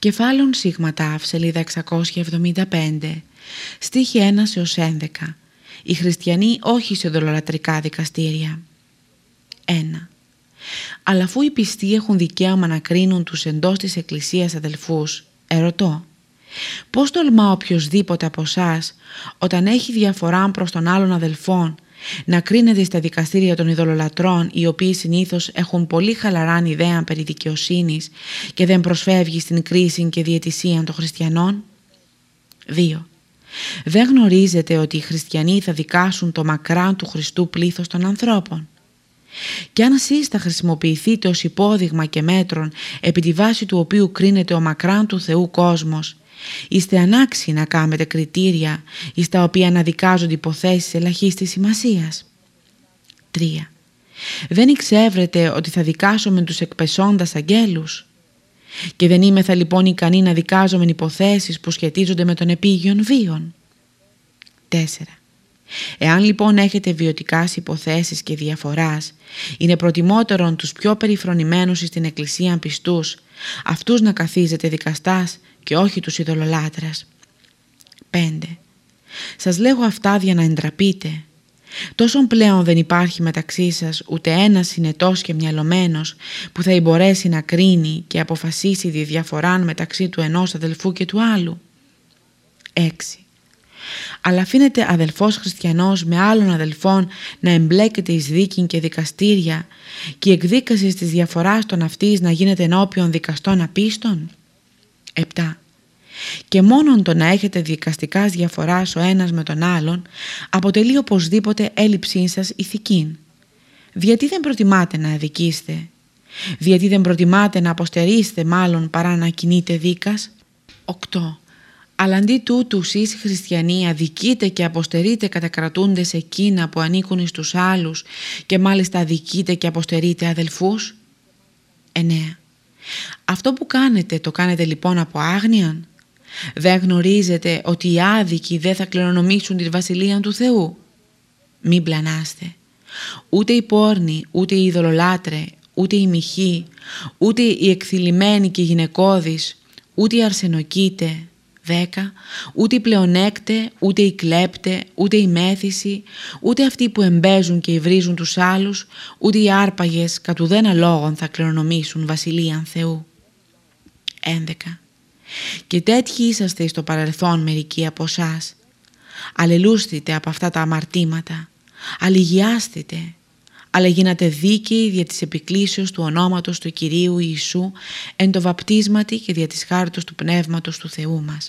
Κεφάλων Σίγμα Τάφ, σελίδα 675, στίχη 1 έως 11. Οι χριστιανοί όχι σε δολολατρικά δικαστήρια. 1. Αλλά αφού οι πιστοί έχουν δικαίωμα να κρίνουν τους εντός της Εκκλησίας αδελφούς, ερωτώ, πώς τολμά οποιοδήποτε από εσάς όταν έχει διαφορά προς τον άλλον αδελφόν να κρίνεται στα δικαστήρια των ειδωλολατρών οι οποίοι συνήθως έχουν πολύ χαλαράν ιδέα περί δικαιοσύνης και δεν προσφεύγει στην κρίση και διαιτησία των χριστιανών. 2. Δεν γνωρίζετε ότι οι χριστιανοί θα δικάσουν το μακράν του Χριστού πλήθος των ανθρώπων. Και αν εσείς θα χρησιμοποιηθείτε ως υπόδειγμα και μέτρον επί τη βάση του οποίου κρίνεται ο μακράν του Θεού κόσμος, Είστε ανάξιοι να κάνετε κριτήρια εις τα οποία αναδικάζονται υποθέσεις ελαχίστης σημασίας. 3. Δεν εξεύρετε ότι θα δικάσουμε τους εκπεσόντας αγγέλους και δεν είμαι θα λοιπόν ικανή να δικάζομαι υποθέσεις που σχετίζονται με τον επίγειον βίον. 4. Εάν λοιπόν έχετε βιωτικάς υποθέσεις και διαφοράς, είναι προτιμότερον τους πιο περιφρονημένους στην εκκλησία πιστούς, αυτούς να καθίζετε δικαστάς και όχι τους ειδωλολάτρας. 5. Σας λέγω αυτά για να εντραπείτε. Τόσον πλέον δεν υπάρχει μεταξύ σας ούτε ένας συνετός και μυαλωμένος που θα μπορέσει να κρίνει και αποφασίσει τη διαφορά μεταξύ του ενός αδελφού και του άλλου. 6. Αλλά αφήνεται αδελφός χριστιανός με άλλων αδελφών να εμπλέκεται εις δίκη και δικαστήρια και η εκδίκαση της διαφοράς των αυτής να γίνεται ενώπιον δικαστών απίστων. 7. Και μόνον το να έχετε δικαστικά διαφοράς ο ένας με τον άλλον αποτελεί οπωσδήποτε έλλειψή σας ηθική. Γιατί δεν προτιμάτε να αδικήσετε. Γιατί δεν προτιμάτε να αποστερήσετε μάλλον παρά να κινείτε δίκας. 8. Αλλά αντί τούτους εσείς χριστιανοί αδικείτε και αποστερείτε κατακρατούνται σε εκείνα που ανήκουν στους άλλους και μάλιστα αδικείτε και αποστερείτε αδελφούς; 9. Αυτό που κάνετε το κάνετε λοιπόν από άγνοιαν. Δεν γνωρίζετε ότι οι άδικοι δεν θα κληρονομήσουν τη βασιλεία του Θεού; Μην πλανάστε. Ούτε οι πόρνοι, ούτε οι ειδωλολάτρε, ούτε οι μοιχοί, ούτε οι εκθυλιμένοι και οι γυναικώδεις, ούτε οι αρσενοκίτε, δέκα, ούτε οι πλεονέκτε, ούτε οι κλέπτε, ούτε οι μέθηση, ούτε αυτοί που εμπέζουν και υβρίζουν τους άλλους, ούτε οι άρπαγες κατ' ουδένα λόγων θα κληρονομήσουν βασιλείαν Θεού. 11. Και τέτοιοι είσαστε στο παρελθόν μερικοί από εσάς. Αλληλούστητε από αυτά τα αμαρτήματα, αλληγιάστητε, αλλά γίνατε δίκαιοι δια της επικλήσεως του ονόματος του Κυρίου Ιησού εν το βαπτίσματι και δια της χάρτος του Πνεύματος του Θεού μας.